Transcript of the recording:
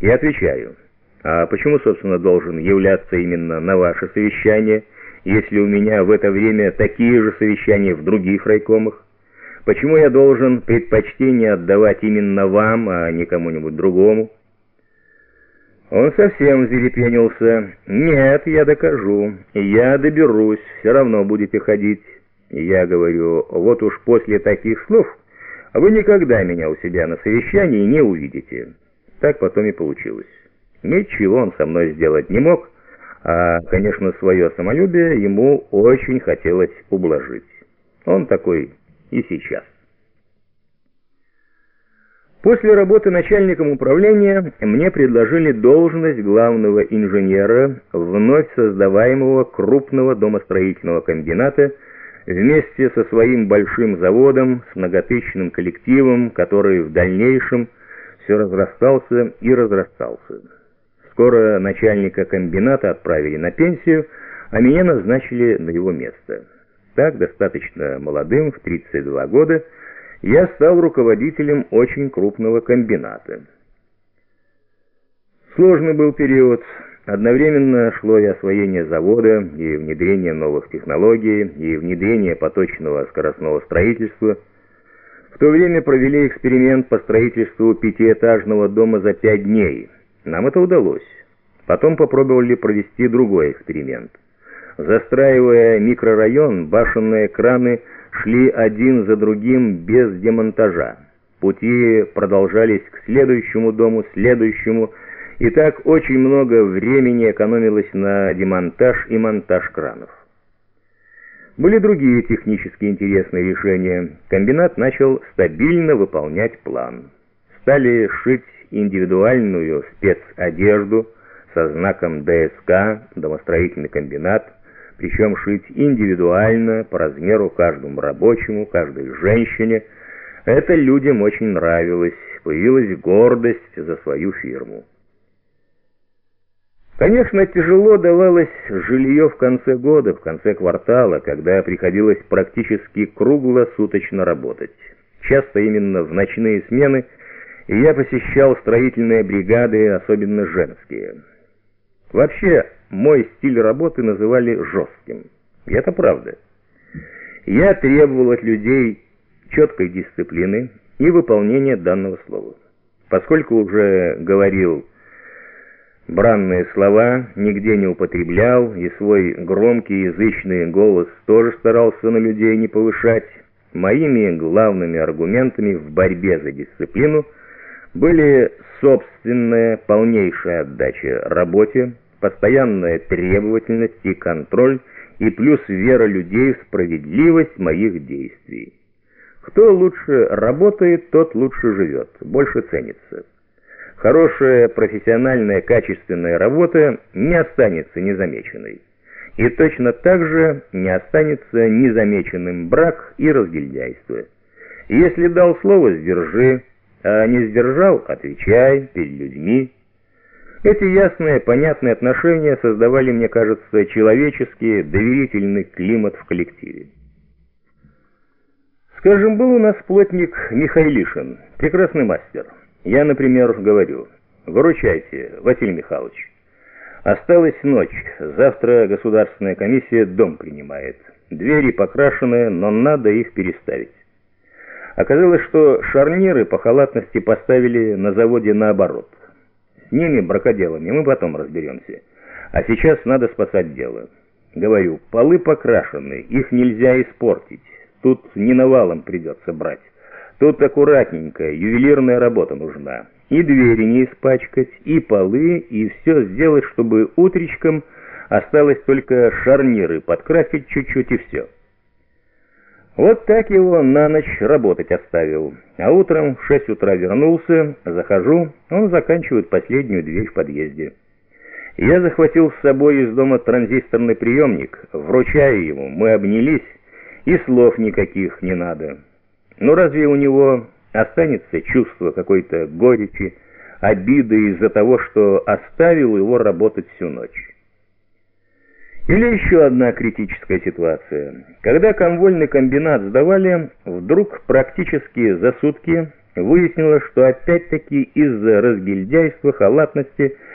Я отвечаю, а почему, собственно, должен являться именно на ваше совещание, если у меня в это время такие же совещания в других райкомах? Почему я должен предпочтение отдавать именно вам, а не кому-нибудь другому? Он совсем зарепенился. «Нет, я докажу. Я доберусь. Все равно будете ходить». Я говорю, «Вот уж после таких слов вы никогда меня у себя на совещании не увидите». Так потом и получилось. Ничего он со мной сделать не мог, а, конечно, свое самолюбие ему очень хотелось ублажить. Он такой и сейчас. После работы начальником управления мне предложили должность главного инженера вновь создаваемого крупного домостроительного комбината вместе со своим большим заводом с многотысячным коллективом, который в дальнейшем все разрастался и разрастался. Скоро начальника комбината отправили на пенсию, а меня назначили на его место. Так, достаточно молодым, в 32 года, я стал руководителем очень крупного комбината. Сложный был период. Одновременно шло и освоение завода, и внедрение новых технологий, и внедрение поточного скоростного строительства. В то время провели эксперимент по строительству пятиэтажного дома за пять дней. Нам это удалось. Потом попробовали провести другой эксперимент. Застраивая микрорайон, башенные краны – шли один за другим без демонтажа. Пути продолжались к следующему дому, следующему, и так очень много времени экономилось на демонтаж и монтаж кранов. Были другие технически интересные решения. Комбинат начал стабильно выполнять план. Стали шить индивидуальную спецодежду со знаком ДСК, домостроительный комбинат, причем шить индивидуально, по размеру каждому рабочему, каждой женщине. Это людям очень нравилось, появилась гордость за свою фирму. Конечно, тяжело давалось жилье в конце года, в конце квартала, когда приходилось практически круглосуточно работать. Часто именно в ночные смены я посещал строительные бригады, особенно женские. Вообще, мой стиль работы называли жестким. И это правда. Я требовал от людей четкой дисциплины и выполнения данного слова. Поскольку уже говорил бранные слова, нигде не употреблял, и свой громкий язычный голос тоже старался на людей не повышать, моими главными аргументами в борьбе за дисциплину были собственная полнейшая отдача работе, постоянная требовательность и контроль, и плюс вера людей в справедливость моих действий. Кто лучше работает, тот лучше живет, больше ценится. Хорошая профессиональная качественная работа не останется незамеченной. И точно так же не останется незамеченным брак и разгильдяйство. Если дал слово, сдержи, а не сдержал, отвечай перед людьми. Эти ясные, понятные отношения создавали, мне кажется, человеческий, доверительный климат в коллективе. Скажем, был у нас плотник Михайлишин, прекрасный мастер. Я, например, говорю, выручайте, Василий Михайлович. Осталась ночь, завтра государственная комиссия дом принимает. Двери покрашены, но надо их переставить. Оказалось, что шарниры по халатности поставили на заводе наоборот. С ними, бракоделами, мы потом разберемся. А сейчас надо спасать дело. Говорю, полы покрашены, их нельзя испортить. Тут не навалом придется брать. Тут аккуратненькая, ювелирная работа нужна. И двери не испачкать, и полы, и все сделать, чтобы утречком осталось только шарниры подкрасить чуть-чуть и все. Вот так его на ночь работать оставил. А утром в шесть утра вернулся, захожу, он заканчивает последнюю дверь в подъезде. Я захватил с собой из дома транзисторный приемник, вручаю ему, мы обнялись, и слов никаких не надо. Но разве у него останется чувство какой-то горечи, обиды из-за того, что оставил его работать всю ночь? Или еще одна критическая ситуация. Когда конвольный комбинат сдавали, вдруг практически за сутки выяснилось, что опять-таки из-за разгильдяйства, халатности